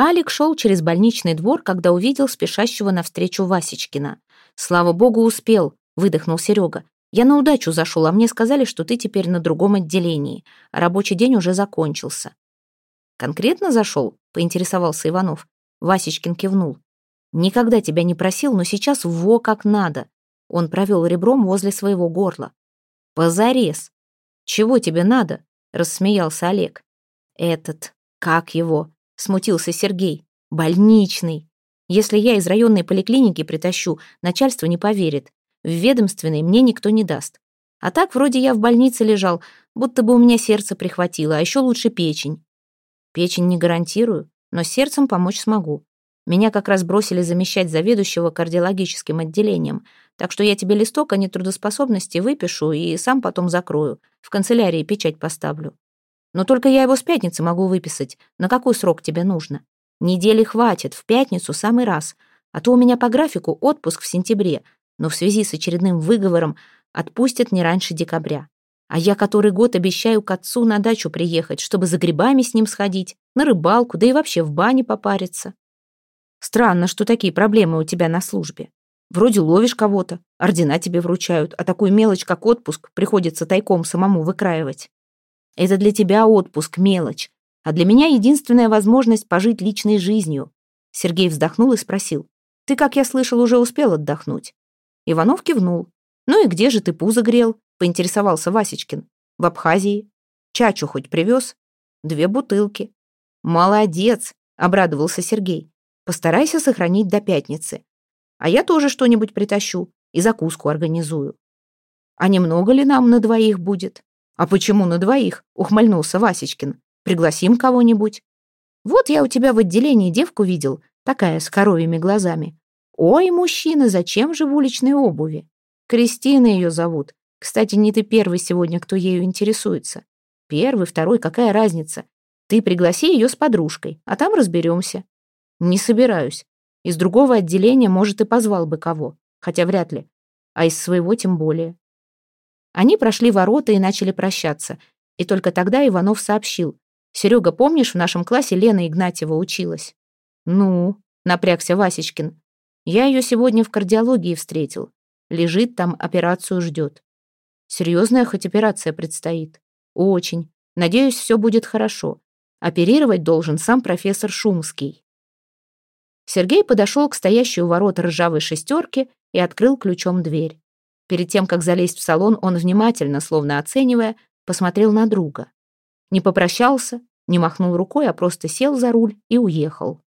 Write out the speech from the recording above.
Алик шел через больничный двор, когда увидел спешащего навстречу Васечкина. «Слава богу, успел», — выдохнул Серега. «Я на удачу зашел, а мне сказали, что ты теперь на другом отделении. рабочий день уже закончился». «Конкретно зашел?» — поинтересовался Иванов. Васечкин кивнул. «Никогда тебя не просил, но сейчас во как надо». Он провел ребром возле своего горла. «Позарез». «Чего тебе надо?» — рассмеялся Олег. «Этот, как его?» Смутился Сергей. «Больничный. Если я из районной поликлиники притащу, начальство не поверит. В ведомственной мне никто не даст. А так вроде я в больнице лежал, будто бы у меня сердце прихватило, а еще лучше печень. Печень не гарантирую, но сердцем помочь смогу. Меня как раз бросили замещать заведующего кардиологическим отделением, так что я тебе листок о нетрудоспособности выпишу и сам потом закрою. В канцелярии печать поставлю. Но только я его с пятницы могу выписать. На какой срок тебе нужно? Недели хватит, в пятницу самый раз. А то у меня по графику отпуск в сентябре, но в связи с очередным выговором отпустят не раньше декабря. А я который год обещаю к отцу на дачу приехать, чтобы за грибами с ним сходить, на рыбалку, да и вообще в бане попариться. Странно, что такие проблемы у тебя на службе. Вроде ловишь кого-то, ордена тебе вручают, а такую мелочь, как отпуск, приходится тайком самому выкраивать. Это для тебя отпуск, мелочь. А для меня единственная возможность пожить личной жизнью. Сергей вздохнул и спросил. Ты, как я слышал, уже успел отдохнуть? Иванов кивнул. Ну и где же ты пузо грел? Поинтересовался Васечкин. В Абхазии. Чачу хоть привез? Две бутылки. Молодец, обрадовался Сергей. Постарайся сохранить до пятницы. А я тоже что-нибудь притащу и закуску организую. А немного ли нам на двоих будет? «А почему на двоих?» — ухмыльнулся Васечкин. «Пригласим кого-нибудь». «Вот я у тебя в отделении девку видел, такая с коровьими глазами. Ой, мужчина, зачем же в уличной обуви? Кристина ее зовут. Кстати, не ты первый сегодня, кто ею интересуется. Первый, второй, какая разница? Ты пригласи ее с подружкой, а там разберемся». «Не собираюсь. Из другого отделения, может, и позвал бы кого, хотя вряд ли. А из своего тем более. Они прошли ворота и начали прощаться. И только тогда Иванов сообщил. «Серега, помнишь, в нашем классе Лена Игнатьева училась?» «Ну?» — напрягся Васечкин. «Я ее сегодня в кардиологии встретил. Лежит там, операцию ждет». «Серьезная хоть операция предстоит?» «Очень. Надеюсь, все будет хорошо. Оперировать должен сам профессор Шумский». Сергей подошел к стоящей у ворот ржавой шестерке и открыл ключом дверь. Перед тем, как залезть в салон, он внимательно, словно оценивая, посмотрел на друга. Не попрощался, не махнул рукой, а просто сел за руль и уехал.